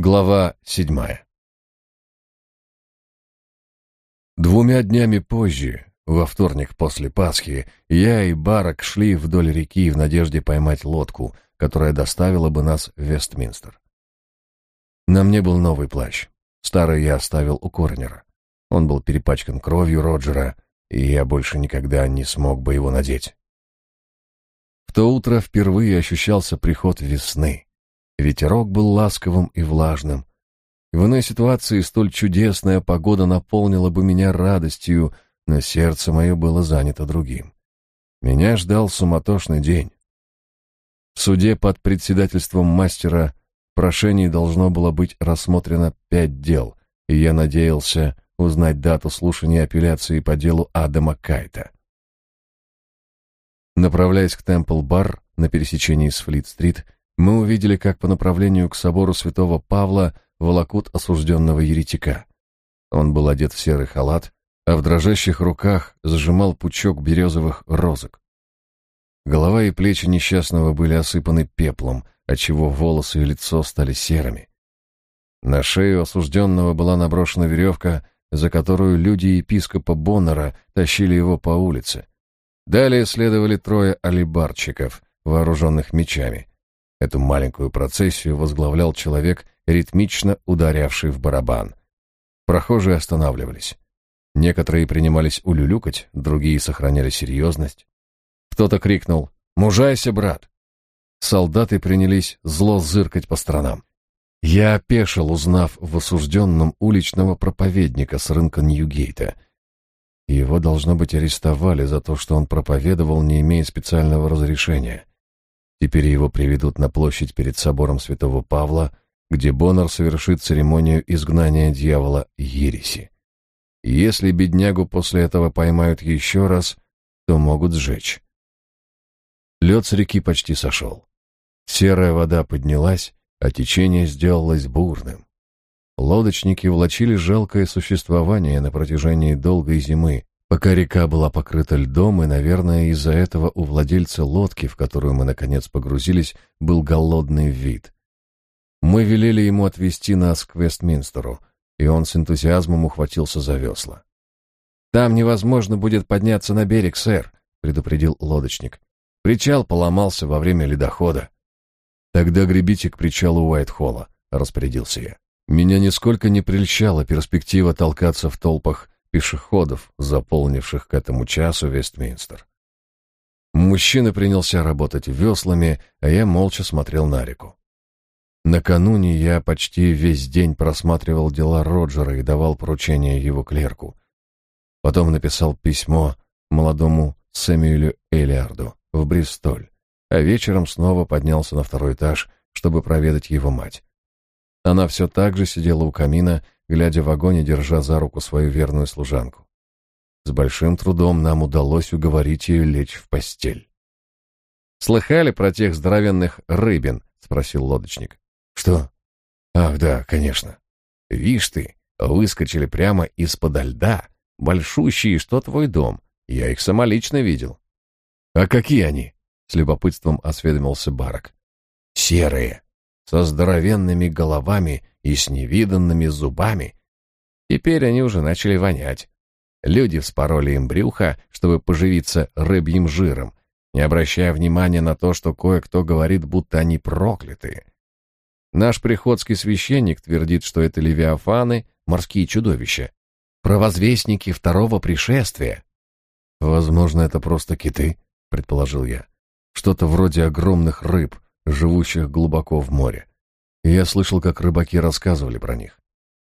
Глава седьмая Двумя днями позже, во вторник после Пасхи, я и Барак шли вдоль реки в надежде поймать лодку, которая доставила бы нас в Вестминстер. На мне был новый плащ. Старый я оставил у Корнера. Он был перепачкан кровью Роджера, и я больше никогда не смог бы его надеть. В то утро впервые ощущался приход весны. Ветерок был ласковым и влажным. В иной ситуации столь чудесная погода наполнила бы меня радостью, но сердце мое было занято другим. Меня ждал суматошный день. В суде под председательством мастера прошений должно было быть рассмотрено пять дел, и я надеялся узнать дату слушания апелляции по делу Адама Кайта. Направляясь к Темпл-бар на пересечении с Флит-стрит, мы увидели, как по направлению к собору святого Павла волокут осужденного еретика. Он был одет в серый халат, а в дрожащих руках зажимал пучок березовых розок. Голова и плечи несчастного были осыпаны пеплом, отчего волосы и лицо стали серыми. На шею осужденного была наброшена веревка, за которую люди епископа Боннера тащили его по улице. Далее следовали трое алибарчиков, вооруженных мечами. Эту маленькую процессию возглавлял человек, ритмично ударявший в барабан. Прохожие останавливались. Некоторые принимались улюлюкать, другие сохраняли серьезность. Кто-то крикнул «Мужайся, брат!». Солдаты принялись зло зыркать по сторонам. Я опешил, узнав в осужденном уличного проповедника с рынка Ньюгейта. Его, должно быть, арестовали за то, что он проповедовал, не имея специального разрешения. Теперь его приведут на площадь перед собором святого Павла, где Боннер совершит церемонию изгнания дьявола Ереси. Если беднягу после этого поймают еще раз, то могут сжечь. Лед с реки почти сошел. Серая вода поднялась, а течение сделалось бурным. Лодочники влачили жалкое существование на протяжении долгой зимы, пока река была покрыта льдом, и, наверное, из-за этого у владельца лодки, в которую мы, наконец, погрузились, был голодный вид. Мы велели ему отвезти нас к Вестминстеру, и он с энтузиазмом ухватился за весла. «Там невозможно будет подняться на берег, сэр», — предупредил лодочник. «Причал поломался во время ледохода». «Тогда гребите к причалу Уайтхолла», — распорядился я. Меня нисколько не прельщала перспектива толкаться в толпах пешеходов, заполнивших к этому часу Вестминстер. Мужчина принялся работать веслами, а я молча смотрел на реку. Накануне я почти весь день просматривал дела Роджера и давал поручения его клерку. Потом написал письмо молодому Сэмюэлю Элиарду в Бристоль, а вечером снова поднялся на второй этаж, чтобы проведать его мать. Она все так же сидела у камина, глядя в огонь и держа за руку свою верную служанку. С большим трудом нам удалось уговорить ее лечь в постель. «Слыхали про тех здоровенных рыбин?» — спросил лодочник. «Что?» «Ах, да, конечно. Вишь ты, выскочили прямо из-под льда, большущие, что твой дом. Я их самолично видел». «А какие они?» — с любопытством осведомился Барак. «Серые, со здоровенными головами и с невиданными зубами. Теперь они уже начали вонять. Люди вспороли им брюхо, чтобы поживиться рыбьим жиром, не обращая внимания на то, что кое-кто говорит, будто они проклятые. Наш приходский священник твердит, что это левиафаны, морские чудовища, провозвестники второго пришествия. Возможно, это просто киты, предположил я. Что-то вроде огромных рыб, живущих глубоко в море. И я слышал, как рыбаки рассказывали про них.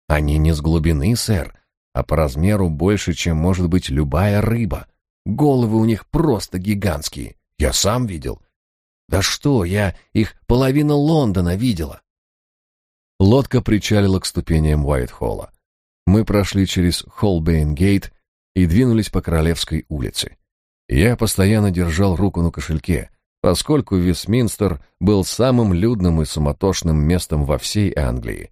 Они не с глубины, сэр, а по размеру больше, чем может быть любая рыба. Головы у них просто гигантские. Я сам видел. Да что, я их половина Лондона видела. Лодка причалила к ступеням Уайтхолла. Мы прошли через Холбейн-гейт и двинулись по Королевской улице. Я постоянно держал руку на кошельке, поскольку Вестминстер был самым людным и суматошным местом во всей Англии.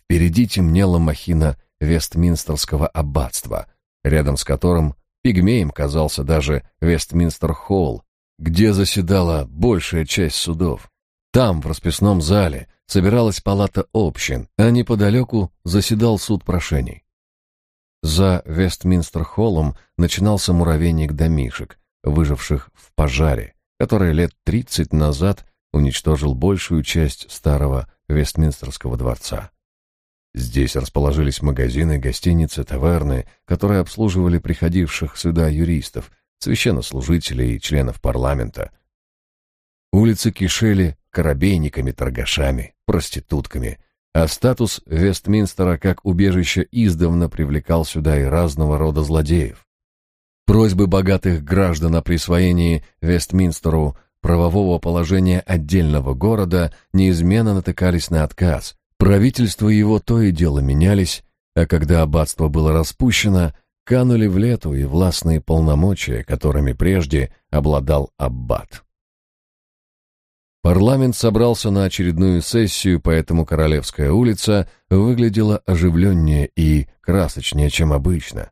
Впереди темнела махина Вестминстерского аббатства, рядом с которым пигмеем казался даже Вестминстер-холл, где заседала большая часть судов. Там, в расписном зале, собиралась палата общин, а неподалеку заседал суд прошений. За Вестминстер-холлом начинался муравейник домишек, выживших в пожаре, который лет тридцать назад уничтожил большую часть старого Вестминстерского дворца. Здесь расположились магазины, гостиницы, таверны, которые обслуживали приходивших сюда юристов, священнослужителей и членов парламента. Улицы кишели корабейниками, торгашами, проститутками, а статус Вестминстера как убежища издавна привлекал сюда и разного рода злодеев. Просьбы богатых граждан о присвоении Вестминстеру правового положения отдельного города неизменно натыкались на отказ. Правительства его то и дело менялись, а когда аббатство было распущено, канули в лету и властные полномочия, которыми прежде обладал аббат. Парламент собрался на очередную сессию, поэтому Королевская улица выглядела оживленнее и красочнее, чем обычно.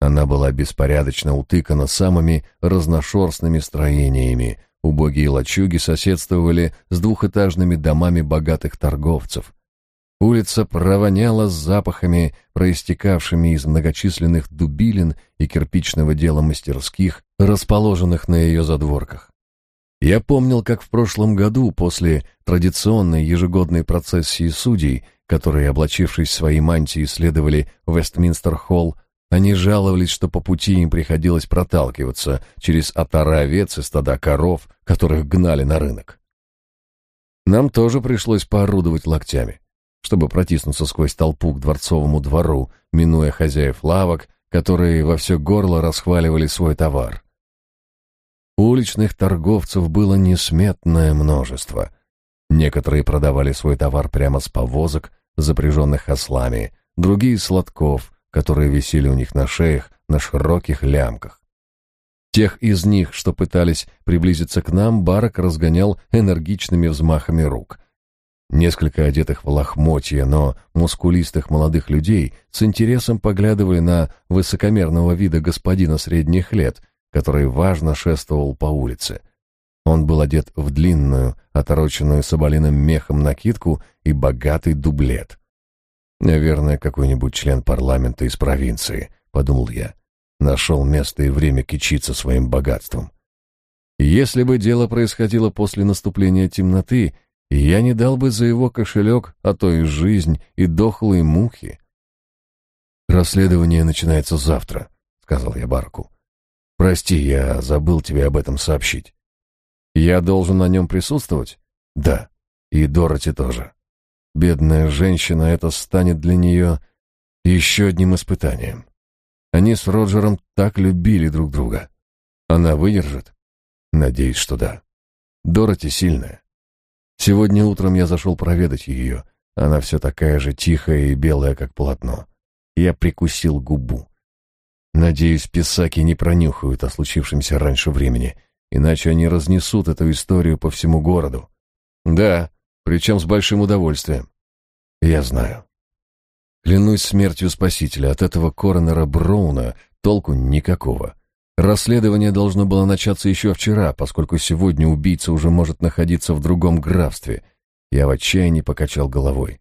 Она была беспорядочно утыкана самыми разношерстными строениями. Убогие лачуги соседствовали с двухэтажными домами богатых торговцев. Улица провоняла запахами, проистекавшими из многочисленных дубилин и кирпичного дела мастерских, расположенных на ее задворках. Я помнил, как в прошлом году, после традиционной ежегодной процессии судей, которые, облачившись в свои мантии, следовали в Вестминстер-холл, они жаловались, что по пути им приходилось проталкиваться через отары овец и стада коров, которых гнали на рынок. Нам тоже пришлось поорудовать локтями, чтобы протиснуться сквозь толпу к дворцовому двору, минуя хозяев лавок, которые во все горло расхваливали свой товар. Уличных торговцев было несметное множество. Некоторые продавали свой товар прямо с повозок, запряженных ослами, другие — с лотков, которые висели у них на шеях на широких лямках. Тех из них, что пытались приблизиться к нам, Барак разгонял энергичными взмахами рук. Несколько одетых в лохмотья, но мускулистых молодых людей с интересом поглядывали на высокомерного вида господина средних лет, который важно шествовал по улице. Он был одет в длинную, отороченную соболиным мехом накидку и богатый дублет. «Наверное, какой-нибудь член парламента из провинции», — подумал я. Нашел место и время кичиться своим богатством. Если бы дело происходило после наступления темноты, я не дал бы за его кошелек, а то и жизнь, и дохлые мухи. «Расследование начинается завтра», — сказал я Барку. Прости, я забыл тебе об этом сообщить. Я должен на нем присутствовать? Да. И Дороти тоже. Бедная женщина, это станет для нее еще одним испытанием. Они с Роджером так любили друг друга. Она выдержит? Надеюсь, что да. Дороти сильная. Сегодня утром я зашел проведать ее. Она все такая же тихая и белая, как полотно. Я прикусил губу. Надеюсь, писаки не пронюхают о случившемся раньше времени, иначе они разнесут эту историю по всему городу. Да, причем с большим удовольствием. Я знаю. Клянусь смертью Спасителя, от этого коронера Броуна толку никакого. Расследование должно было начаться еще вчера, поскольку сегодня убийца уже может находиться в другом графстве. Я в отчаянии покачал головой.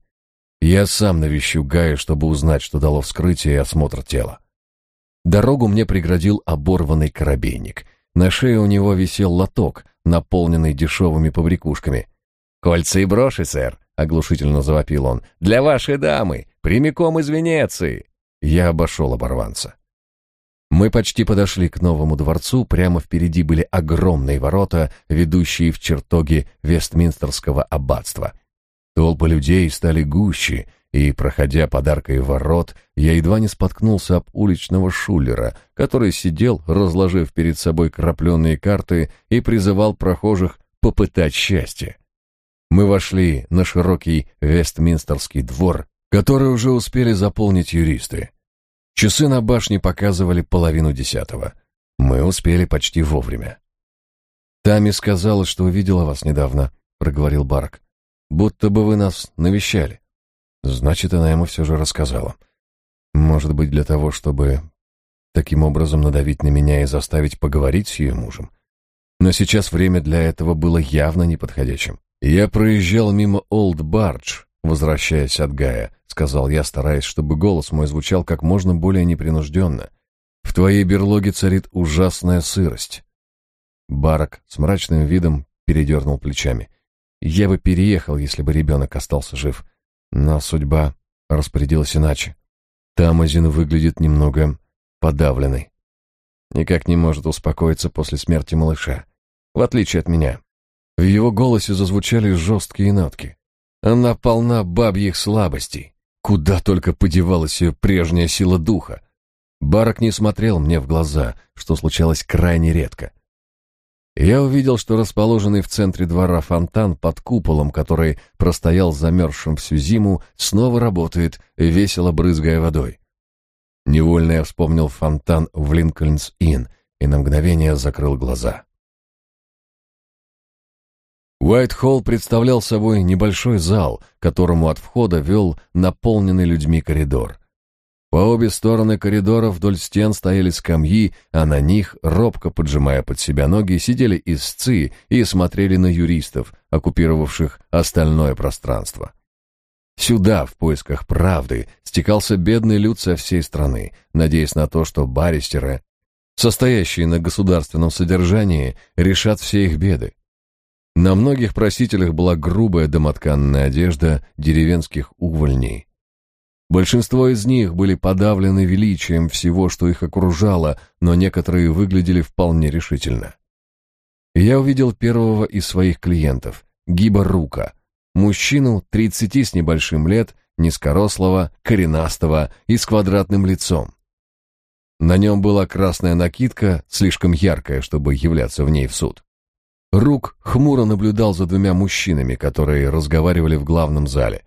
Я сам навещу Гая, чтобы узнать, что дало вскрытие и осмотр тела. Дорогу мне преградил оборванный коробейник. На шее у него висел лоток, наполненный дешевыми побрякушками. «Кольца и броши, сэр!» — оглушительно завопил он. «Для вашей дамы! Прямиком из Венеции!» Я обошел оборванца. Мы почти подошли к новому дворцу, прямо впереди были огромные ворота, ведущие в чертоги Вестминстерского аббатства. Толпы людей стали гуще, и, проходя подаркой ворот, я едва не споткнулся об уличного шулера, который сидел, разложив перед собой крапленые карты и призывал прохожих попытать счастье. Мы вошли на широкий Вестминстерский двор, который уже успели заполнить юристы. Часы на башне показывали половину десятого. Мы успели почти вовремя. «Тами сказала, что увидела вас недавно», — проговорил Барк. «Будто бы вы нас навещали». Значит, она ему все же рассказала. Может быть, для того, чтобы таким образом надавить на меня и заставить поговорить с ее мужем. Но сейчас время для этого было явно неподходящим. «Я проезжал мимо Олд Бардж, возвращаясь от Гая», — сказал я, стараясь, чтобы голос мой звучал как можно более непринужденно. «В твоей берлоге царит ужасная сырость». Барак с мрачным видом передернул плечами. «Я бы переехал, если бы ребенок остался жив. Но судьба распорядилась иначе. Тамазин выглядит немного подавленной. Никак не может успокоиться после смерти малыша, в отличие от меня. В его голосе зазвучали жесткие нотки. Она полна бабьих слабостей. Куда только подевалась ее прежняя сила духа. Барак не смотрел мне в глаза, что случалось крайне редко. Я увидел, что расположенный в центре двора фонтан под куполом, который простоял замерзшим всю зиму, снова работает, весело брызгая водой. Невольно я вспомнил фонтан в Линкольнс-Инн и на мгновение закрыл глаза. Уайт-Холл представлял собой небольшой зал, которому от входа вел наполненный людьми коридор. По обе стороны коридора вдоль стен стояли скамьи, а на них, робко поджимая под себя ноги, сидели истцы и смотрели на юристов, оккупировавших остальное пространство. Сюда, в поисках правды, стекался бедный люд со всей страны, надеясь на то, что баристеры, состоящие на государственном содержании, решат все их беды. На многих просителях была грубая домотканная одежда деревенских увольней, Большинство из них были подавлены величием всего, что их окружало, но некоторые выглядели вполне решительно. Я увидел первого из своих клиентов, Гиба Рука, мужчину 30 с небольшим лет, низкорослого, коренастого и с квадратным лицом. На нем была красная накидка, слишком яркая, чтобы являться в ней в суд. Рук хмуро наблюдал за двумя мужчинами, которые разговаривали в главном зале.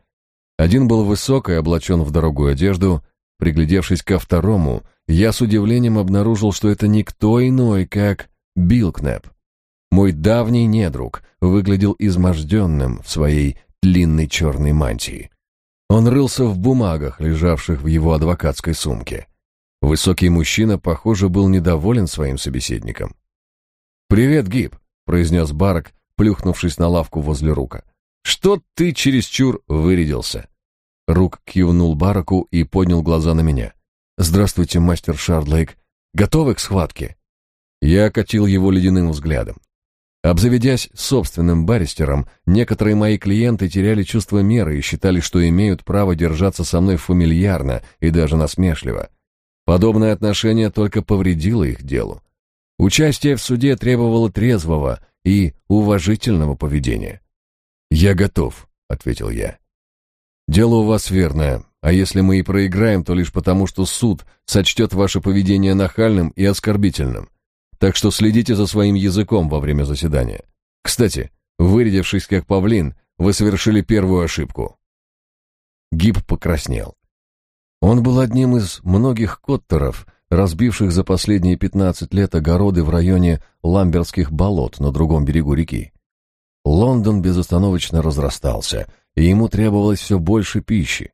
Один был высок и облачен в дорогую одежду. Приглядевшись ко второму, я с удивлением обнаружил, что это никто иной, как Билкнеп. Мой давний недруг выглядел изможденным в своей длинной черной мантии. Он рылся в бумагах, лежавших в его адвокатской сумке. Высокий мужчина, похоже, был недоволен своим собеседником. «Привет, Гиб», — произнес Барак, плюхнувшись на лавку возле рука. «Что ты чересчур вырядился?» Рук кивнул Бараку и поднял глаза на меня. «Здравствуйте, мастер Шардлейк. Готовы к схватке?» Я окатил его ледяным взглядом. Обзаведясь собственным баристером, некоторые мои клиенты теряли чувство меры и считали, что имеют право держаться со мной фамильярно и даже насмешливо. Подобное отношение только повредило их делу. Участие в суде требовало трезвого и уважительного поведения. «Я готов», — ответил я. Дело у вас верное, а если мы и проиграем, то лишь потому, что суд сочтет ваше поведение нахальным и оскорбительным. Так что следите за своим языком во время заседания. Кстати, вырядившись как павлин, вы совершили первую ошибку. Гиб покраснел. Он был одним из многих коттеров, разбивших за последние 15 лет огороды в районе Ламберских болот на другом берегу реки. Лондон безостановочно разрастался, и ему требовалось все больше пищи.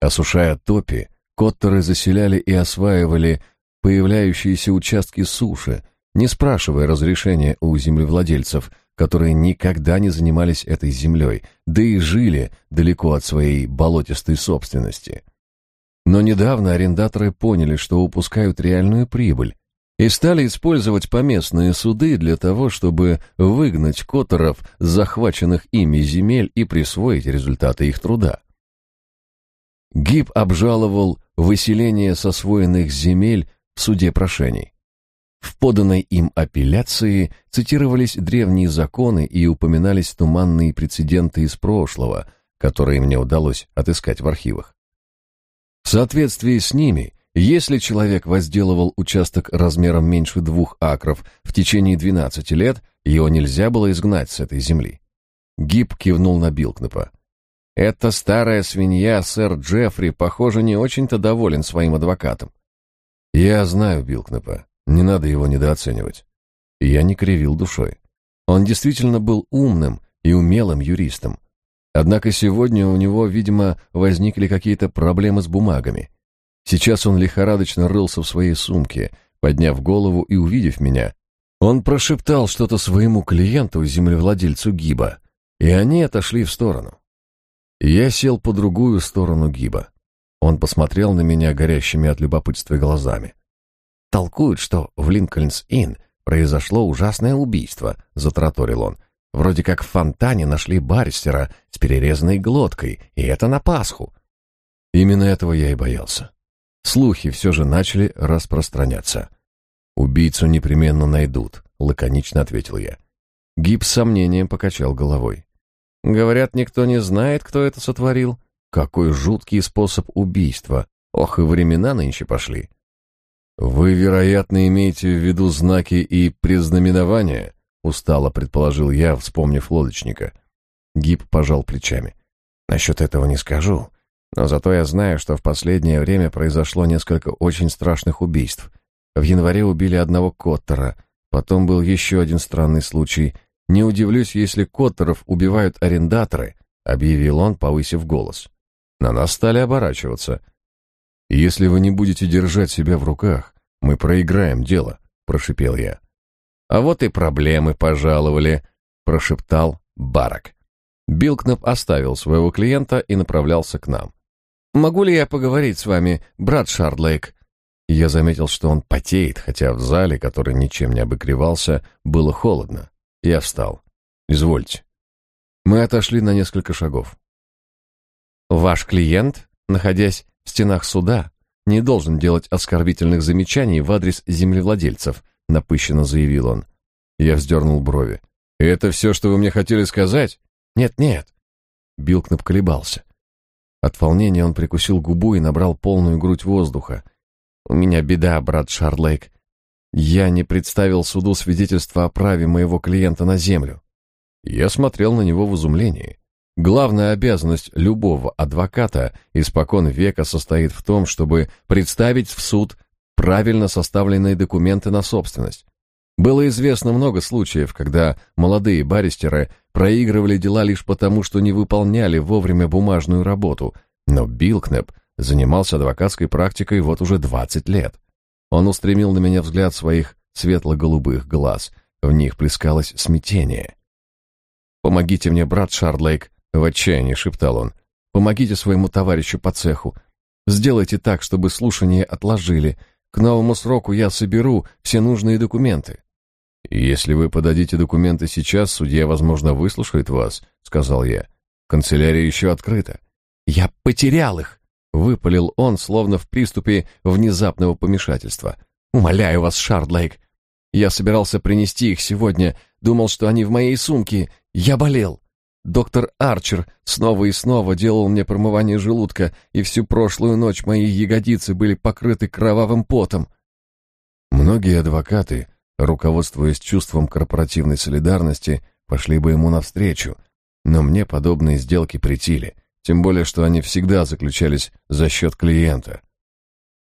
Осушая топи, коттеры заселяли и осваивали появляющиеся участки суши, не спрашивая разрешения у землевладельцев, которые никогда не занимались этой землей, да и жили далеко от своей болотистой собственности. Но недавно арендаторы поняли, что упускают реальную прибыль, и стали использовать поместные суды для того, чтобы выгнать которов с захваченных ими земель и присвоить результаты их труда. Гиб обжаловал выселение с освоенных земель в суде прошений. В поданной им апелляции цитировались древние законы и упоминались туманные прецеденты из прошлого, которые мне удалось отыскать в архивах. В соответствии с ними если человек возделывал участок размером меньше двух акров в течение 12 лет, его нельзя было изгнать с этой земли. Гиб кивнул на Билкнепа. «Эта старая свинья, сэр Джеффри, похоже, не очень-то доволен своим адвокатом». «Я знаю Билкнепа. Не надо его недооценивать». я не кривил душой. Он действительно был умным и умелым юристом. Однако сегодня у него, видимо, возникли какие-то проблемы с бумагами. Сейчас он лихорадочно рылся в своей сумке, подняв голову и увидев меня. Он прошептал что-то своему клиенту, землевладельцу Гиба. и они отошли в сторону. Я сел по другую сторону гиба. Он посмотрел на меня горящими от любопытства глазами. «Толкуют, что в Линкольнс-Инн произошло ужасное убийство», — затраторил он. «Вроде как в фонтане нашли баристера с перерезанной глоткой, и это на Пасху». Именно этого я и боялся. Слухи все же начали распространяться. «Убийцу непременно найдут», — лаконично ответил я. Гиб с сомнением покачал головой. «Говорят, никто не знает, кто это сотворил. Какой жуткий способ убийства. Ох, и времена нынче пошли». «Вы, вероятно, имеете в виду знаки и предзнаменования?» — устало предположил я, вспомнив лодочника. Гиб пожал плечами. «Насчет этого не скажу, но зато я знаю, что в последнее время произошло несколько очень страшных убийств. В январе убили одного Коттера, потом был еще один странный случай. Не удивлюсь, если Коттеров убивают арендаторы, объявил он, повысив голос. На нас стали оборачиваться. Если вы не будете держать себя в руках, мы проиграем дело, прошипел я. А вот и проблемы пожаловали, прошептал Барак. Билкнап оставил своего клиента и направлялся к нам. «Могу ли я поговорить с вами, брат Шардлейк?» Я заметил, что он потеет, хотя в зале, который ничем не обогревался, было холодно. Я встал. «Извольте». Мы отошли на несколько шагов. «Ваш клиент, находясь в стенах суда, не должен делать оскорбительных замечаний в адрес землевладельцев», напыщенно заявил он. Я вздернул брови. «Это все, что вы мне хотели сказать?» «Нет-нет». Билкнап колебался. От волнения он прикусил губу и набрал полную грудь воздуха. «У меня беда, брат Шарлейк. Я не представил суду свидетельства о праве моего клиента на землю». Я смотрел на него в изумлении. Главная обязанность любого адвоката испокон века состоит в том, чтобы представить в суд правильно составленные документы на собственность. Было известно много случаев, когда молодые баристеры проигрывали дела лишь потому, что не выполняли вовремя бумажную работу, но Билкнеп занимался адвокатской практикой вот уже 20 лет. Он устремил на меня взгляд своих светло-голубых глаз, в них плескалось смятение. «Помогите мне, брат Шардлейк», — в отчаянии шептал он. «Помогите своему товарищу по цеху. Сделайте так, чтобы слушание отложили. К новому сроку я соберу все нужные документы». «Если вы подадите документы сейчас, судья, возможно, выслушает вас», — сказал я. «Канцелярия еще открыта». «Я потерял их!» — выпалил он, словно в приступе внезапного помешательства. «Умоляю вас, Шардлейк, я собирался принести их сегодня, думал, что они в моей сумке. Я болел. Доктор Арчер снова и снова делал мне промывание желудка, и всю прошлую ночь мои ягодицы были покрыты кровавым потом». Многие адвокаты руководствуясь чувством корпоративной солидарности, пошли бы ему навстречу, но мне подобные сделки претили, тем более что они всегда заключались за счет клиента.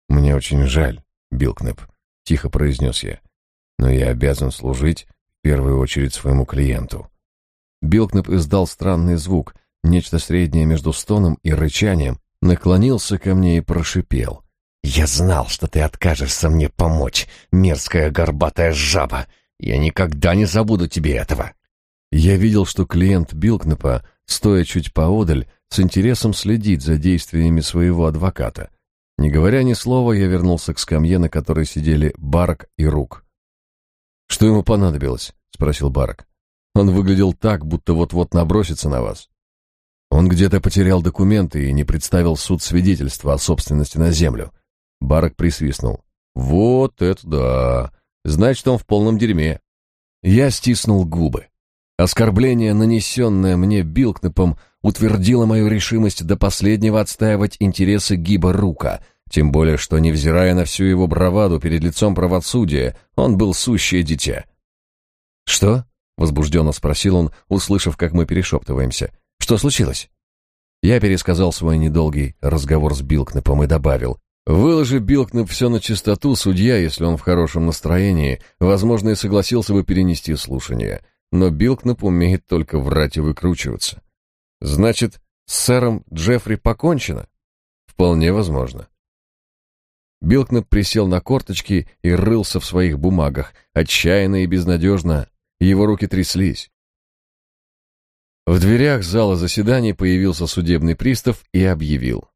«Мне очень жаль, Билкнеп», — тихо произнес я, «но я обязан служить в первую очередь своему клиенту». Билкнеп издал странный звук, нечто среднее между стоном и рычанием, наклонился ко мне и прошипел — «Я знал, что ты откажешься мне помочь, мерзкая горбатая жаба. Я никогда не забуду тебе этого». Я видел, что клиент Билкнепа, стоя чуть поодаль, с интересом следит за действиями своего адвоката. Не говоря ни слова, я вернулся к скамье, на которой сидели Барк и Рук. «Что ему понадобилось?» — спросил Барк. «Он выглядел так, будто вот-вот набросится на вас». Он где-то потерял документы и не представил суд свидетельства о собственности на землю. Барак присвистнул. «Вот это да! Значит, он в полном дерьме!» Я стиснул губы. Оскорбление, нанесенное мне Билкнепом, утвердило мою решимость до последнего отстаивать интересы Гиба Рука, тем более, что, невзирая на всю его браваду перед лицом правосудия, он был сущее дитя. «Что?» — возбужденно спросил он, услышав, как мы перешептываемся. «Что случилось?» Я пересказал свой недолгий разговор с Билкнепом и добавил, Выложи Билкнеп все на чистоту, судья, если он в хорошем настроении, возможно, и согласился бы перенести слушание. Но Билкнеп умеет только врать и выкручиваться. Значит, с сэром Джеффри покончено? Вполне возможно. Билкнеп присел на корточки и рылся в своих бумагах, отчаянно и безнадежно. Его руки тряслись. В дверях зала заседаний появился судебный пристав и объявил.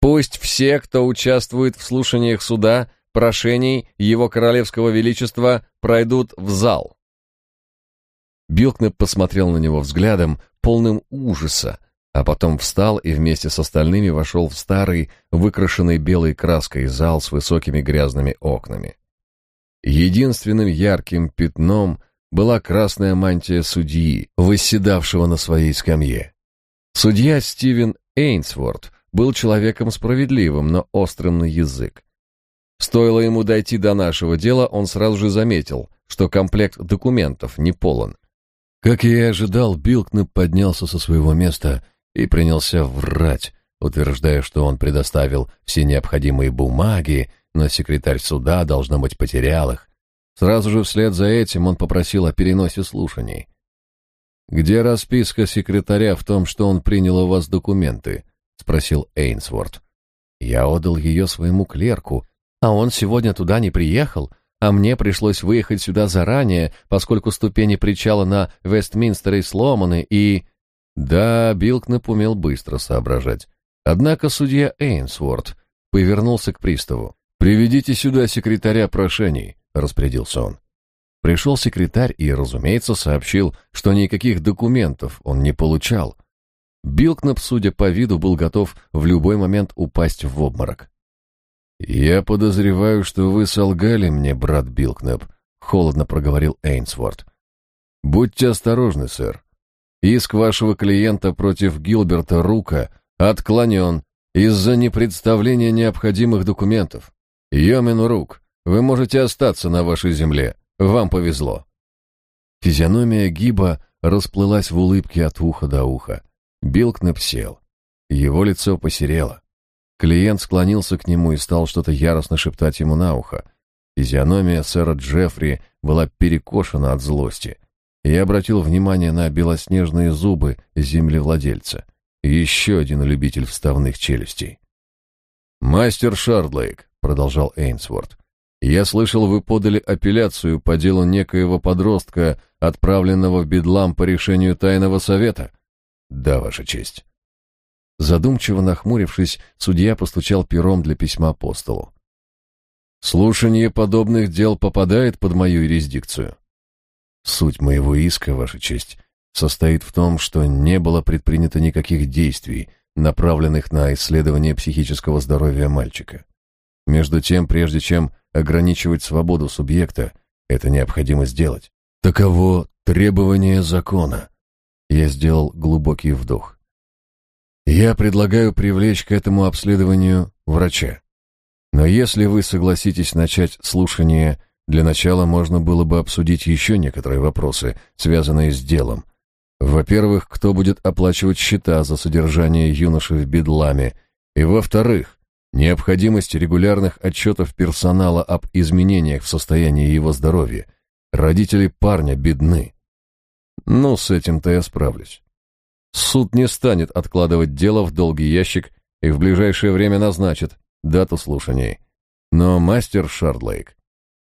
«Пусть все, кто участвует в слушаниях суда, прошений Его Королевского Величества, пройдут в зал». Билкнеп посмотрел на него взглядом, полным ужаса, а потом встал и вместе с остальными вошел в старый, выкрашенный белой краской зал с высокими грязными окнами. Единственным ярким пятном была красная мантия судьи, восседавшего на своей скамье. Судья Стивен Эйнсворт был человеком справедливым, но острым на язык. Стоило ему дойти до нашего дела, он сразу же заметил, что комплект документов не полон. Как я и ожидал, Билкнеп поднялся со своего места и принялся врать, утверждая, что он предоставил все необходимые бумаги, но секретарь суда, должно быть, потерял их. Сразу же вслед за этим он попросил о переносе слушаний. «Где расписка секретаря в том, что он принял у вас документы?» — спросил Эйнсворт. «Я отдал ее своему клерку, а он сегодня туда не приехал, а мне пришлось выехать сюда заранее, поскольку ступени причала на Вестминстере сломаны и...» Да, Билкнеп умел быстро соображать. Однако судья Эйнсворт повернулся к приставу. «Приведите сюда секретаря прошений», — распорядился он. Пришел секретарь и, разумеется, сообщил, что никаких документов он не получал. Билкнеп, судя по виду, был готов в любой момент упасть в обморок. «Я подозреваю, что вы солгали мне, брат Билкнеп», — холодно проговорил Эйнсворт. «Будьте осторожны, сэр. Иск вашего клиента против Гилберта Рука отклонен из-за непредставления необходимых документов. Йомин Рук, вы можете остаться на вашей земле. Вам повезло. Физиономия Гиба расплылась в улыбке от уха до уха. Билкнеп сел. Его лицо посерело. Клиент склонился к нему и стал что-то яростно шептать ему на ухо. Физиономия сэра Джеффри была перекошена от злости. Я обратил внимание на белоснежные зубы землевладельца. Еще один любитель вставных челюстей. «Мастер Шардлейк», — продолжал Эйнсворт, — «я слышал, вы подали апелляцию по делу некоего подростка, отправленного в Бедлам по решению Тайного Совета?» «Да, Ваша честь». Задумчиво нахмурившись, судья постучал пером для письма апостолу. «Слушание подобных дел попадает под мою юрисдикцию?» «Суть моего иска, Ваша честь, состоит в том, что не было предпринято никаких действий, направленных на исследование психического здоровья мальчика. Между тем, прежде чем ограничивать свободу субъекта, это необходимо сделать. Таково требование закона. Я сделал глубокий вдох. Я предлагаю привлечь к этому обследованию врача. Но если вы согласитесь начать слушание, для начала можно было бы обсудить еще некоторые вопросы, связанные с делом, во-первых, кто будет оплачивать счета за содержание юноши в бедламе, и во-вторых, необходимость регулярных отчетов персонала об изменениях в состоянии его здоровья. Родители парня бедны. Ну, с этим-то я справлюсь. Суд не станет откладывать дело в долгий ящик и в ближайшее время назначит дату слушаний. Но мастер Шардлейк,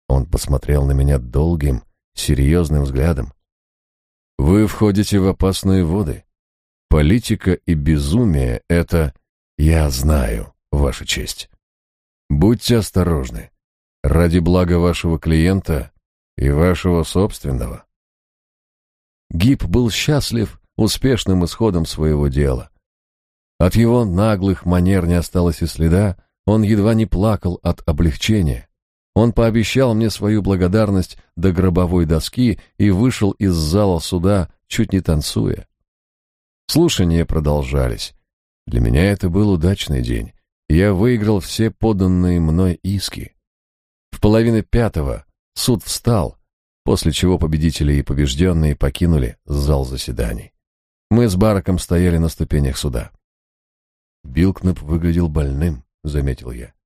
он посмотрел на меня долгим, серьезным взглядом, вы входите в опасные воды. Политика и безумие — это... Я знаю, Ваша честь. Будьте осторожны. Ради блага вашего клиента и вашего собственного. Гиб был счастлив успешным исходом своего дела. От его наглых манер не осталось и следа, он едва не плакал от облегчения. Он пообещал мне свою благодарность до гробовой доски и вышел из зала суда, чуть не танцуя. Слушания продолжались. Для меня это был удачный день. Я выиграл все поданные мной иски. В половине пятого суд встал, после чего победители и побежденные покинули зал заседаний. Мы с Бараком стояли на ступенях суда. Билкнеп выглядел больным, заметил я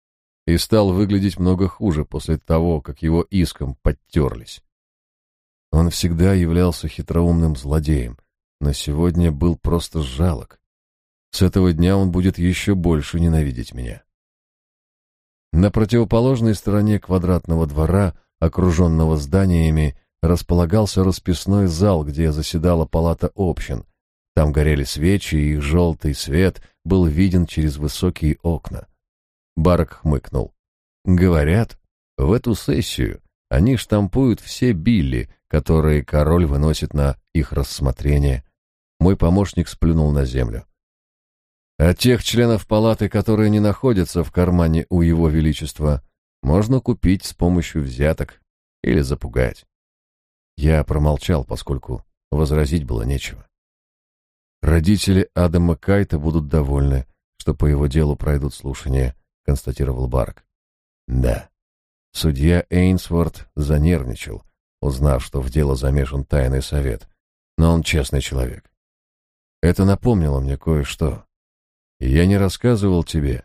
и стал выглядеть много хуже после того, как его иском подтерлись. Он всегда являлся хитроумным злодеем, но сегодня был просто жалок. С этого дня он будет еще больше ненавидеть меня. На противоположной стороне квадратного двора, окруженного зданиями, располагался расписной зал, где заседала палата общин, Там горели свечи, и их желтый свет был виден через высокие окна. Барк хмыкнул. Говорят, в эту сессию они штампуют все билли, которые король выносит на их рассмотрение. Мой помощник сплюнул на землю. А тех членов палаты, которые не находятся в кармане у его величества, можно купить с помощью взяток или запугать. Я промолчал, поскольку возразить было нечего. Родители Адама Кайта будут довольны, что по его делу пройдут слушания, констатировал Барк. Да. Судья Эйнсворт занервничал, узнав, что в дело замешан тайный совет, но он честный человек. Это напомнило мне кое-что. Я не рассказывал тебе,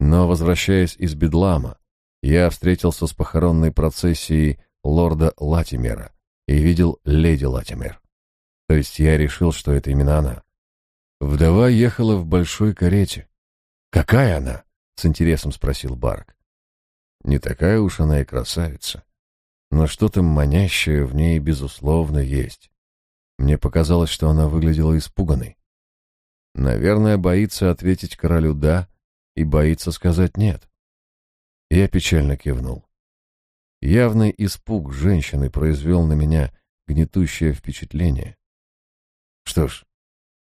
но, возвращаясь из Бедлама, я встретился с похоронной процессией лорда Латимера и видел леди Латимер. То есть я решил, что это именно она. Вдова ехала в большой карете. «Какая она?» — с интересом спросил Барк. «Не такая уж она и красавица. Но что-то манящее в ней, безусловно, есть. Мне показалось, что она выглядела испуганной. Наверное, боится ответить королю «да» и боится сказать «нет». Я печально кивнул. Явный испуг женщины произвел на меня гнетущее впечатление. Что ж,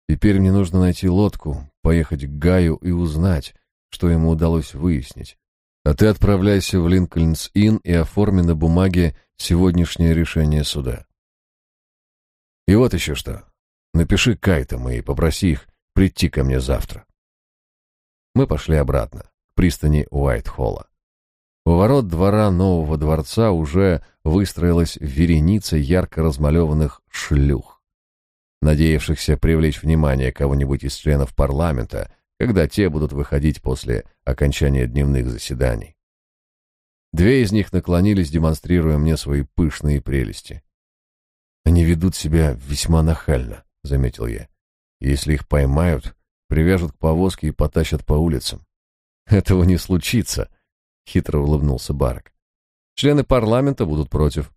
теперь мне нужно найти лодку, поехать к Гаю и узнать, что ему удалось выяснить. А ты отправляйся в Линкольнс-Инн и оформи на бумаге сегодняшнее решение суда. И вот еще что. Напиши кайтам и попроси их прийти ко мне завтра. Мы пошли обратно, к пристани Уайт-Холла. У ворот двора нового дворца уже выстроилась вереница ярко размалеванных шлюх, надеявшихся привлечь внимание кого-нибудь из членов парламента, когда те будут выходить после окончания дневных заседаний. Две из них наклонились, демонстрируя мне свои пышные прелести. «Они ведут себя весьма нахально», — заметил я. «Если их поймают, привяжут к повозке и потащат по улицам». «Этого не случится», — хитро улыбнулся Барак. «Члены парламента будут против.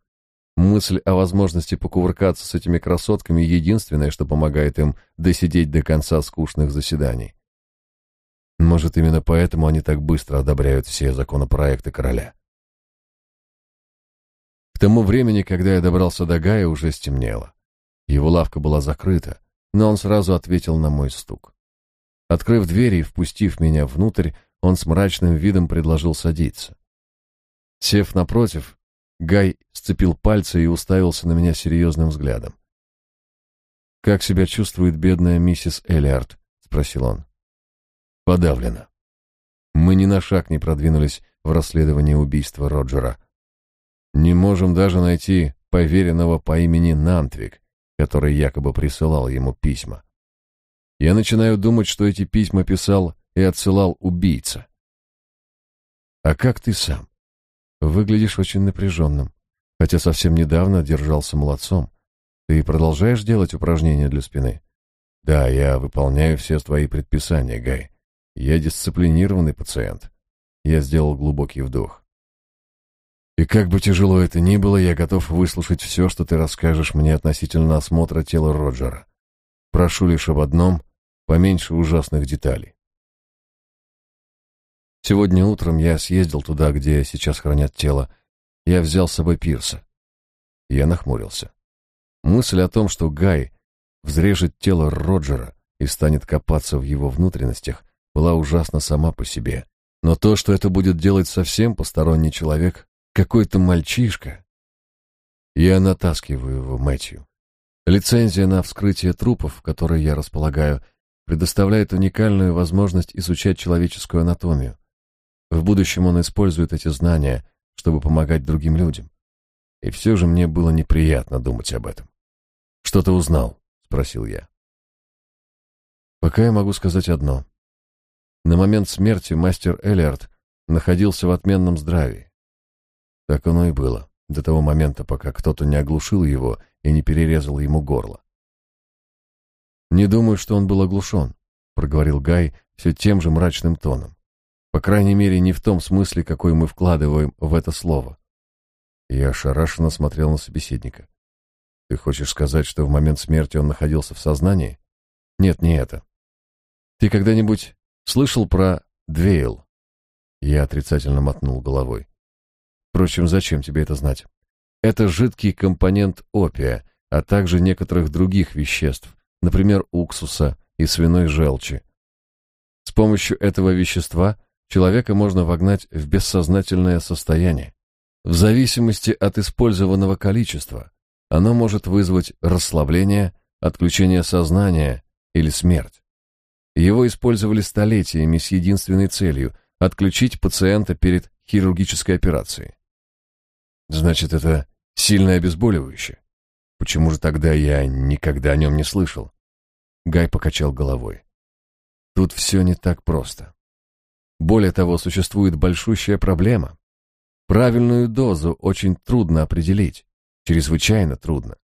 Мысль о возможности покувыркаться с этими красотками — единственное, что помогает им досидеть до конца скучных заседаний. Может, именно поэтому они так быстро одобряют все законопроекты короля». К тому времени, когда я добрался до Гая, уже стемнело. Его лавка была закрыта, но он сразу ответил на мой стук. Открыв дверь и впустив меня внутрь, он с мрачным видом предложил садиться. Сев напротив, Гай сцепил пальцы и уставился на меня серьезным взглядом. «Как себя чувствует бедная миссис Эллиард?» — спросил он. «Подавлена. Мы ни на шаг не продвинулись в расследовании убийства Роджера. Не можем даже найти поверенного по имени Нантвик, который якобы присылал ему письма. Я начинаю думать, что эти письма писал и отсылал убийца. А как ты сам? Выглядишь очень напряженным, хотя совсем недавно держался молодцом. Ты продолжаешь делать упражнения для спины? Да, я выполняю все твои предписания, Гай. Я дисциплинированный пациент. Я сделал глубокий вдох. И как бы тяжело это ни было, я готов выслушать все, что ты расскажешь мне относительно осмотра тела Роджера. Прошу лишь об одном, поменьше ужасных деталей. Сегодня утром я съездил туда, где сейчас хранят тело. Я взял с собой Пирса. Я нахмурился. Мысль о том, что Гай взрежет тело Роджера и станет копаться в его внутренностях, была ужасна сама по себе. Но то, что это будет делать совсем посторонний человек, какой-то мальчишка... Я натаскиваю его Мэтью. Лицензия на вскрытие трупов, которой я располагаю, предоставляет уникальную возможность изучать человеческую анатомию. В будущем он использует эти знания, чтобы помогать другим людям. И все же мне было неприятно думать об этом. «Что ты узнал?» — спросил я. «Пока я могу сказать одно. На момент смерти мастер Эллиард находился в отменном здравии. Так оно и было, до того момента, пока кто-то не оглушил его и не перерезал ему горло. «Не думаю, что он был оглушен», — проговорил Гай все тем же мрачным тоном. По крайней мере, не в том смысле, какой мы вкладываем в это слово. Я ошарашенно смотрел на собеседника. Ты хочешь сказать, что в момент смерти он находился в сознании? Нет, не это. Ты когда-нибудь слышал про Двейл? Я отрицательно мотнул головой. Впрочем, зачем тебе это знать? Это жидкий компонент опия, а также некоторых других веществ, например, уксуса и свиной желчи. С помощью этого вещества человека можно вогнать в бессознательное состояние. В зависимости от использованного количества оно может вызвать расслабление, отключение сознания или смерть. Его использовали столетиями с единственной целью – отключить пациента перед хирургической операцией. Значит, это сильное обезболивающее. Почему же тогда я никогда о нем не слышал? Гай покачал головой. Тут все не так просто. Более того, существует большущая проблема. Правильную дозу очень трудно определить, чрезвычайно трудно.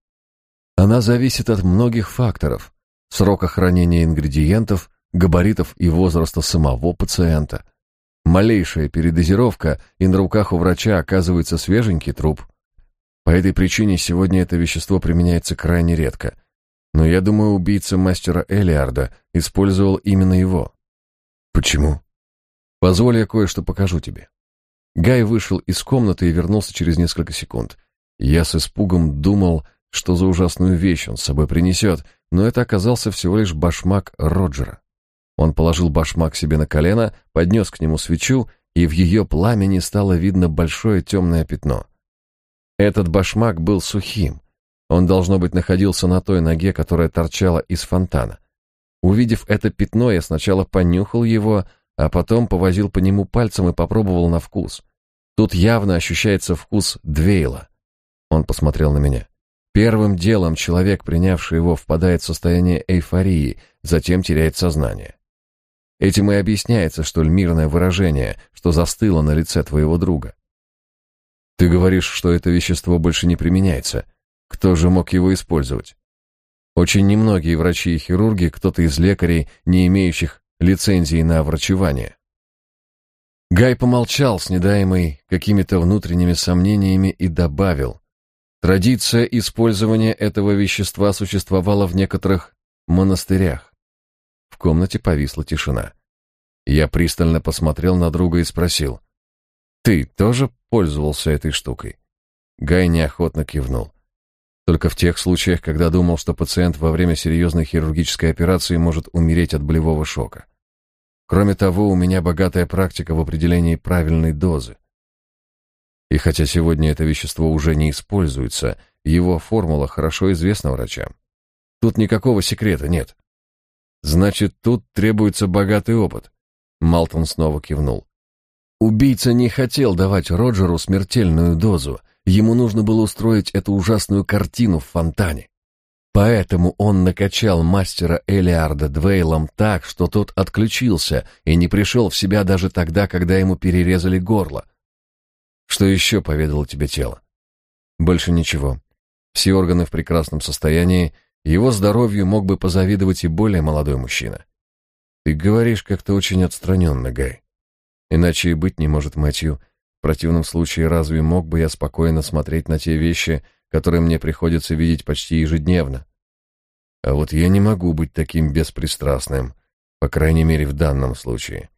Она зависит от многих факторов: срока хранения ингредиентов, габаритов и возраста самого пациента. Малейшая передозировка, и на руках у врача оказывается свеженький труп. По этой причине сегодня это вещество применяется крайне редко. Но я думаю, убийца мастера Элиарда использовал именно его. Почему? Позволь я кое-что покажу тебе. Гай вышел из комнаты и вернулся через несколько секунд. Я с испугом думал, что за ужасную вещь он с собой принесет, но это оказался всего лишь башмак Роджера. Он положил башмак себе на колено, поднес к нему свечу, и в ее пламени стало видно большое темное пятно. Этот башмак был сухим. Он, должно быть, находился на той ноге, которая торчала из фонтана. Увидев это пятно, я сначала понюхал его, а потом повозил по нему пальцем и попробовал на вкус. Тут явно ощущается вкус двейла. Он посмотрел на меня. Первым делом человек, принявший его, впадает в состояние эйфории, затем теряет сознание. Этим и объясняется столь мирное выражение, что застыло на лице твоего друга. Ты говоришь, что это вещество больше не применяется. Кто же мог его использовать? Очень немногие врачи и хирурги, кто-то из лекарей, не имеющих лицензии на врачевание. Гай помолчал, снедаемый какими-то внутренними сомнениями, и добавил. Традиция использования этого вещества существовала в некоторых монастырях. Комнате повисла тишина. Я пристально посмотрел на друга и спросил. «Ты тоже пользовался этой штукой?» Гай неохотно кивнул. Только в тех случаях, когда думал, что пациент во время серьезной хирургической операции может умереть от болевого шока. Кроме того, у меня богатая практика в определении правильной дозы. И хотя сегодня это вещество уже не используется, его формула хорошо известна врачам. Тут никакого секрета нет. Значит, тут требуется богатый опыт. Малтон снова кивнул. Убийца не хотел давать Роджеру смертельную дозу. Ему нужно было устроить эту ужасную картину в фонтане. Поэтому он накачал мастера Элиарда Двейлом так, что тот отключился и не пришел в себя даже тогда, когда ему перерезали горло. Что еще поведало тебе тело? Больше ничего. Все органы в прекрасном состоянии, его здоровью мог бы позавидовать и более молодой мужчина. Ты говоришь как-то очень отстраненно, Гай. Иначе и быть не может, Мэтью. В противном случае разве мог бы я спокойно смотреть на те вещи, которые мне приходится видеть почти ежедневно? А вот я не могу быть таким беспристрастным, по крайней мере, в данном случае.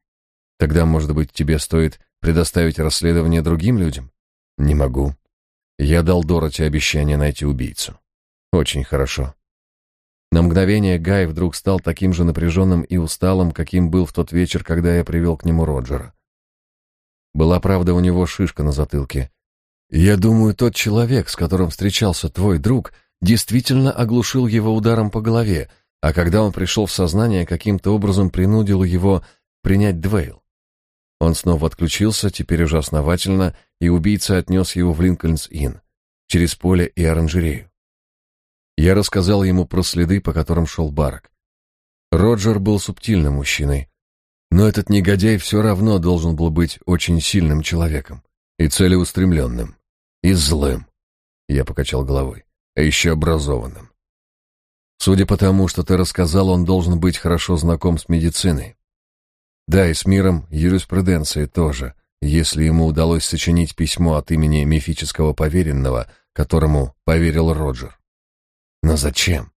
Тогда, может быть, тебе стоит Предоставить расследование другим людям? Не могу. Я дал Дороти обещание найти убийцу. Очень хорошо. На мгновение Гай вдруг стал таким же напряженным и усталым, каким был в тот вечер, когда я привел к нему Роджера. Была, правда, у него шишка на затылке. Я думаю, тот человек, с которым встречался твой друг, действительно оглушил его ударом по голове, а когда он пришел в сознание, каким-то образом принудил его принять Двейл. Он снова отключился, теперь уже основательно, и убийца отнес его в Линкольнс-Инн, через поле и оранжерею. Я рассказал ему про следы, по которым шел Барак. Роджер был субтильным мужчиной, но этот негодяй все равно должен был быть очень сильным человеком, и целеустремленным, и злым. Я покачал головой. А еще образованным. Судя по тому, что ты рассказал, он должен быть хорошо знаком с медициной. Да, и с миром юриспруденции тоже, если ему удалось сочинить письмо от имени мифического поверенного, которому поверил Роджер. Но зачем?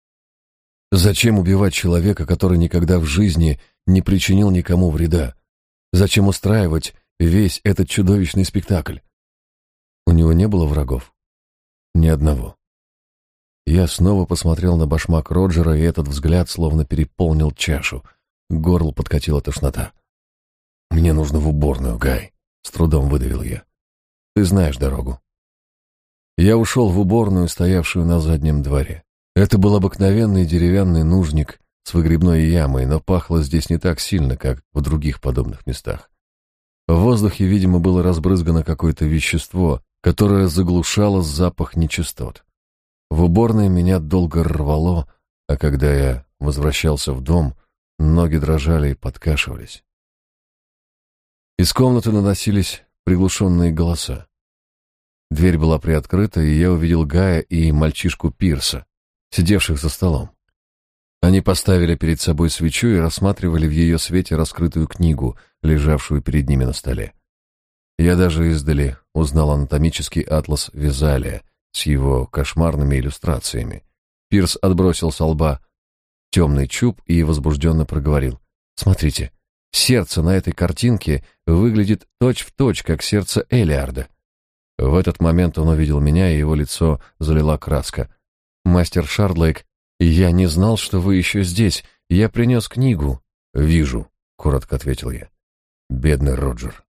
Зачем убивать человека, который никогда в жизни не причинил никому вреда? Зачем устраивать весь этот чудовищный спектакль? У него не было врагов? Ни одного. Я снова посмотрел на башмак Роджера, и этот взгляд словно переполнил чашу. К горлу подкатила тошнота. «Мне нужно в уборную, Гай», — с трудом выдавил я. «Ты знаешь дорогу». Я ушел в уборную, стоявшую на заднем дворе. Это был обыкновенный деревянный нужник с выгребной ямой, но пахло здесь не так сильно, как в других подобных местах. В воздухе, видимо, было разбрызгано какое-то вещество, которое заглушало запах нечистот. В уборной меня долго рвало, а когда я возвращался в дом, ноги дрожали и подкашивались. Из комнаты наносились приглушенные голоса. Дверь была приоткрыта, и я увидел Гая и мальчишку Пирса, сидевших за столом. Они поставили перед собой свечу и рассматривали в ее свете раскрытую книгу, лежавшую перед ними на столе. Я даже издали узнал анатомический атлас Визалия, с его кошмарными иллюстрациями. Пирс отбросил со лба темный чуб и возбужденно проговорил. «Смотрите, сердце на этой картинке выглядит точь-в-точь, точь, как сердце Элиарда». В этот момент он увидел меня, и его лицо залила краска. «Мастер Шардлейк, я не знал, что вы еще здесь. Я принес книгу». «Вижу», — коротко ответил я. «Бедный Роджер».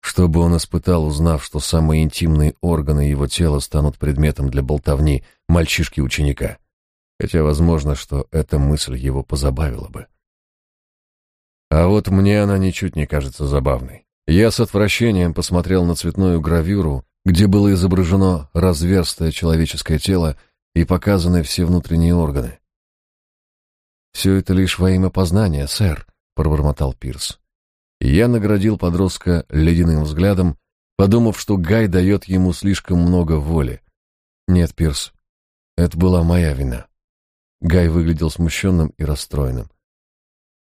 Что бы он испытал, узнав, что самые интимные органы его тела станут предметом для болтовни мальчишки-ученика? Хотя возможно, что эта мысль его позабавила бы. А вот мне она ничуть не кажется забавной. Я с отвращением посмотрел на цветную гравюру, где было изображено разверстое человеческое тело и показаны все внутренние органы. «Все это лишь во имя познания, сэр», — пробормотал Пирс. Я наградил подростка ледяным взглядом, подумав, что Гай дает ему слишком много воли. Нет, Пирс, это была моя вина. Гай выглядел смущенным и расстроенным.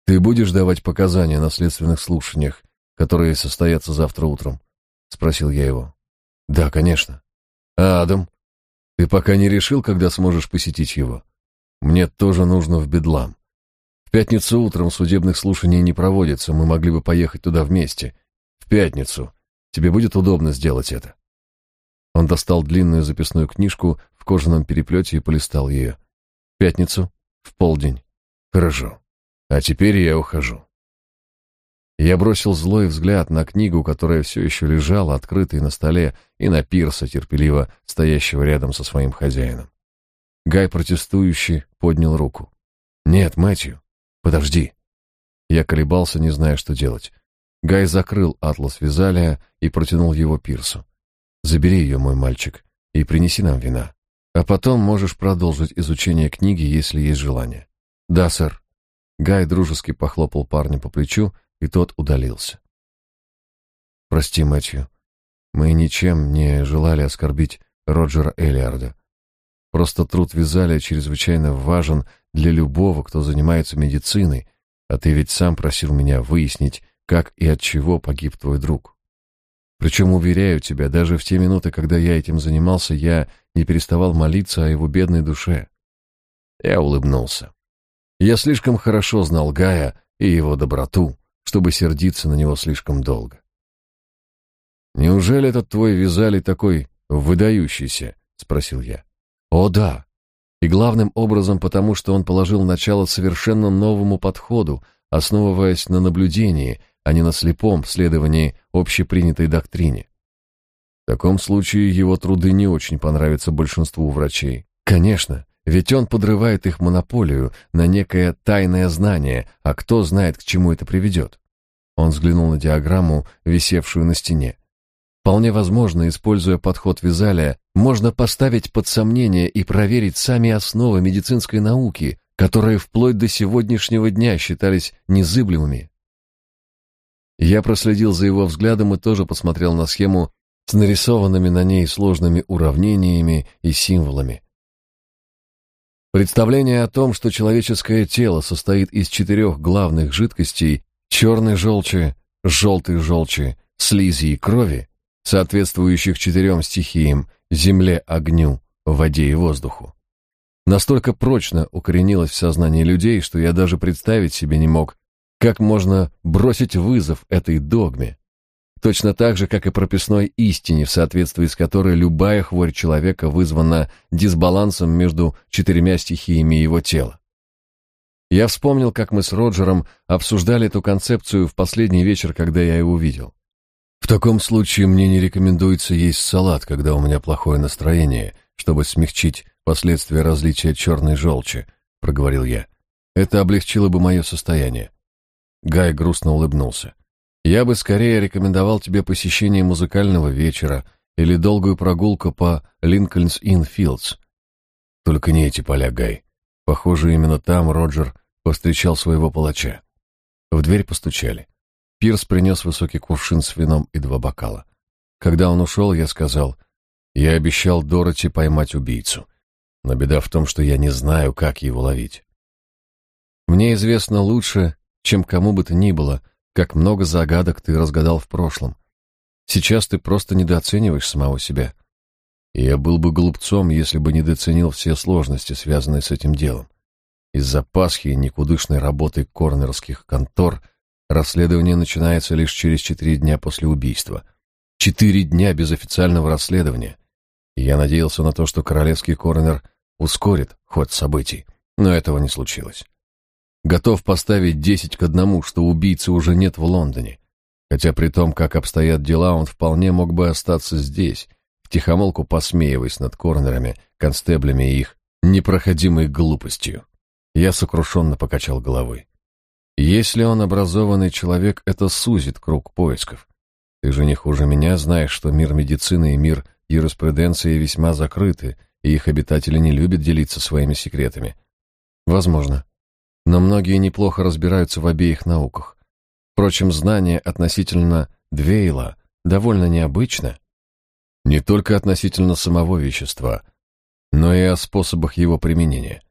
Ты будешь давать показания на следственных слушаниях, которые состоятся завтра утром? спросил я его. Да, конечно. А Адам, ты пока не решил, когда сможешь посетить его? Мне тоже нужно в Бедлам пятницу утром судебных слушаний не проводится, мы могли бы поехать туда вместе. В пятницу. Тебе будет удобно сделать это. Он достал длинную записную книжку в кожаном переплете и полистал ее. В пятницу, в полдень. Хорошо. А теперь я ухожу. Я бросил злой взгляд на книгу, которая все еще лежала, открытой на столе, и на Пирса, терпеливо стоящего рядом со своим хозяином. Гай протестующий поднял руку. «Нет, Мэтью, «Подожди». Я колебался, не зная, что делать. Гай закрыл атлас Визалия и протянул его Пирсу. «Забери ее, мой мальчик, и принеси нам вина. А потом можешь продолжить изучение книги, если есть желание». «Да, сэр». Гай дружески похлопал парня по плечу, и тот удалился. «Прости, Мэтью, мы ничем не желали оскорбить Роджера Элиарда. Просто труд Визалия чрезвычайно важен для любого, кто занимается медициной, а ты ведь сам просил меня выяснить, как и от чего погиб твой друг. Причем, уверяю тебя, даже в те минуты, когда я этим занимался, я не переставал молиться о его бедной душе. Я улыбнулся. Я слишком хорошо знал Гая и его доброту, чтобы сердиться на него слишком долго. «Неужели этот твой Визалий такой выдающийся?» — спросил я. «О да, и главным образом потому, что он положил начало совершенно новому подходу, основываясь на наблюдении, а не на слепом следовании общепринятой доктрине. В таком случае его труды не очень понравятся большинству врачей. Конечно, ведь он подрывает их монополию на некое тайное знание, а кто знает, к чему это приведет. Он взглянул на диаграмму, висевшую на стене. Вполне возможно, используя подход Визалия, можно поставить под сомнение и проверить сами основы медицинской науки, которые вплоть до сегодняшнего дня считались незыблемыми. Я проследил за его взглядом и тоже посмотрел на схему с нарисованными на ней сложными уравнениями и символами. Представление о том, что человеческое тело состоит из четырех главных жидкостей – черной желчи, желтой желчи, слизи и крови – соответствующих четырем стихиям – земле, огню, воде и воздуху. настолько прочно укоренилось в сознании людей, что я даже представить себе не мог, как можно бросить вызов этой догме. Точно так же, как и прописной истине, в соответствии с которой любая хворь человека вызвана дисбалансом между четырьмя стихиями его тела. Я вспомнил, как мы с Роджером обсуждали эту концепцию в последний вечер, когда я его увидел. В таком случае мне не рекомендуется есть салат, когда у меня плохое настроение, чтобы смягчить последствия различия черной желчи, проговорил я. Это облегчило бы мое состояние. Гай грустно улыбнулся. Я бы скорее рекомендовал тебе посещение музыкального вечера или долгую прогулку по Линкольнс-Ин-Филдс. Только не эти поля, Гай. Похоже, именно там Роджер повстречал своего палача. В дверь постучали. Пирс принес высокий кувшин с вином и два бокала. Когда он ушел, я сказал, я обещал Дороти поймать убийцу. Но беда в том, что я не знаю, как его ловить. Мне известно лучше, чем кому бы то ни было, как много загадок ты разгадал в прошлом. Сейчас ты просто недооцениваешь самого себя. И я был бы глупцом, если бы недооценил все сложности, связанные с этим делом. Из-за Пасхи и никудышной работы корнерских контор расследование начинается лишь через четыре дня после убийства. Четыре дня без официального расследования. И я надеялся на то, что королевский корнер ускорит ход событий, но этого не случилось. Готов поставить десять к одному, что убийцы уже нет в Лондоне. Хотя при том, как обстоят дела, он вполне мог бы остаться здесь, втихомолку посмеиваясь над корнерами, констеблями и их непроходимой глупостью. Я сокрушенно покачал головой. Если он образованный человек, это сузит круг поисков. Ты же не хуже меня знаешь, что мир медицины и мир юриспруденции весьма закрыты, и их обитатели не любят делиться своими секретами. Возможно. Но многие неплохо разбираются в обеих науках. Впрочем, знание относительно Двейла довольно необычно. Не только относительно самого вещества, но и о способах его применения.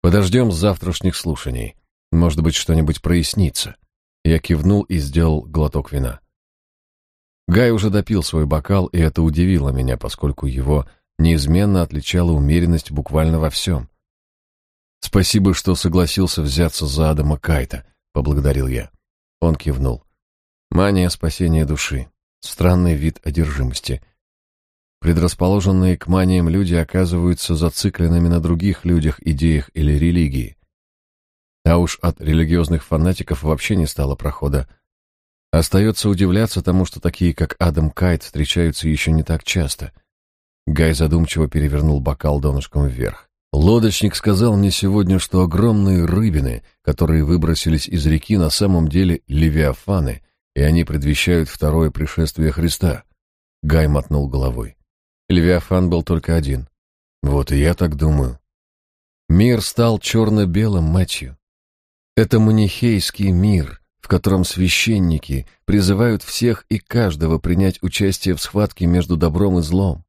Подождем завтрашних слушаний. Может быть, что-нибудь прояснится. Я кивнул и сделал глоток вина. Гай уже допил свой бокал, и это удивило меня, поскольку его неизменно отличала умеренность буквально во всем. «Спасибо, что согласился взяться за Адама Кайта», — поблагодарил я. Он кивнул. «Мания спасения души. Странный вид одержимости. Предрасположенные к маниям люди оказываются зацикленными на других людях, идеях или религии. А уж от религиозных фанатиков вообще не стало прохода. Остается удивляться тому, что такие, как Адам Кайт, встречаются еще не так часто. Гай задумчиво перевернул бокал донышком вверх. Лодочник сказал мне сегодня, что огромные рыбины, которые выбросились из реки, на самом деле левиафаны, и они предвещают второе пришествие Христа. Гай мотнул головой. Левиафан был только один. Вот и я так думаю. Мир стал черно-белым матью. Это манихейский мир, в котором священники призывают всех и каждого принять участие в схватке между добром и злом.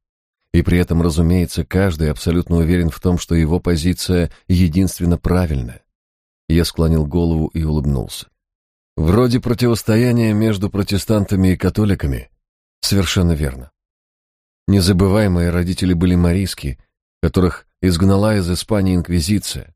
И при этом, разумеется, каждый абсолютно уверен в том, что его позиция единственно правильная. Я склонил голову и улыбнулся. Вроде противостояния между протестантами и католиками. Совершенно верно. Незабываемые родители были марийски, которых изгнала из Испании инквизиция.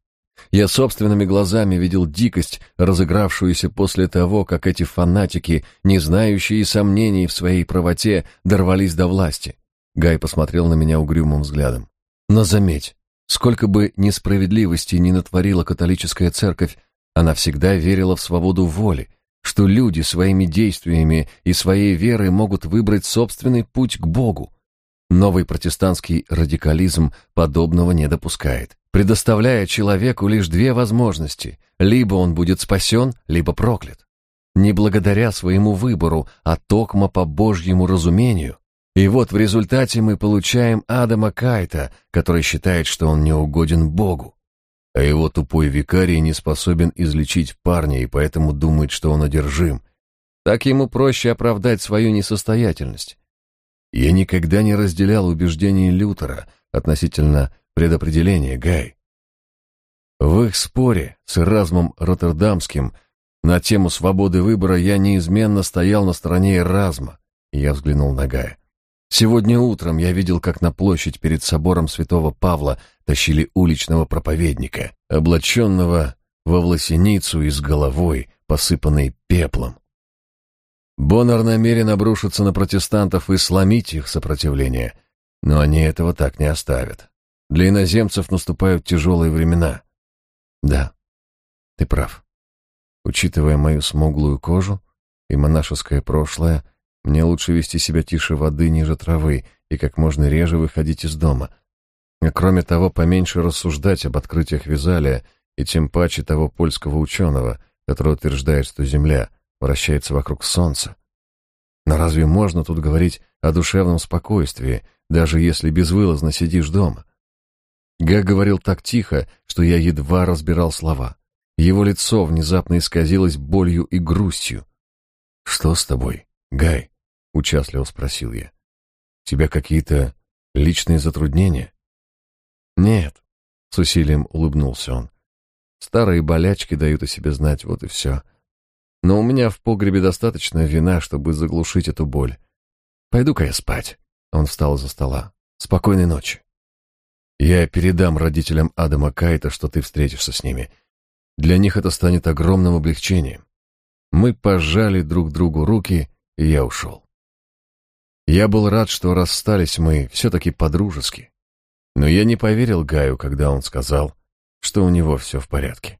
Я собственными глазами видел дикость, разыгравшуюся после того, как эти фанатики, не знающие сомнений в своей правоте, дорвались до власти. Гай посмотрел на меня угрюмым взглядом. Но заметь, сколько бы несправедливости ни натворила католическая церковь, она всегда верила в свободу воли, что люди своими действиями и своей верой могут выбрать собственный путь к Богу. Новый протестантский радикализм подобного не допускает, предоставляя человеку лишь две возможности: либо он будет спасен, либо проклят. Не благодаря своему выбору, а токмо по Божьему разумению. И вот в результате мы получаем Адама Кайта, который считает, что он не угоден Богу. А его тупой викарий не способен излечить парня и поэтому думает, что он одержим. Так ему проще оправдать свою несостоятельность. Я никогда не разделял убеждений Лютера относительно предопределения Гай. В их споре с Эразмом Роттердамским на тему свободы выбора я неизменно стоял на стороне Эразма, и я взглянул на Гая. Сегодня утром я видел, как на площадь перед собором святого Павла тащили уличного проповедника, облаченного во власеницу и с головой, посыпанной пеплом. Боннер намерен обрушиться на протестантов и сломить их сопротивление, но они этого так не оставят. Для иноземцев наступают тяжелые времена. Да, ты прав. Учитывая мою смуглую кожу и монашеское прошлое, мне лучше вести себя тише воды ниже травы и как можно реже выходить из дома. А кроме того, поменьше рассуждать об открытиях Визалия и тем паче того польского ученого, который утверждает, что Земля вращается вокруг Солнца. Но разве можно тут говорить о душевном спокойствии, даже если безвылазно сидишь дома? Га говорил так тихо, что я едва разбирал слова. Его лицо внезапно исказилось болью и грустью. «Что с тобой, Гай?» — участливо спросил я. «Тебя какие-то личные затруднения?» «Нет», — с усилием улыбнулся он. «Старые болячки дают о себе знать, вот и все. Но у меня в погребе достаточно вина, чтобы заглушить эту боль. Пойду-ка я спать». Он встал из-за стола. «Спокойной ночи». Я передам родителям Адама Кайта, что ты встретишься с ними. Для них это станет огромным облегчением. Мы пожали друг другу руки, и я ушел. Я был рад, что расстались мы все-таки по-дружески. Но я не поверил Гаю, когда он сказал, что у него все в порядке.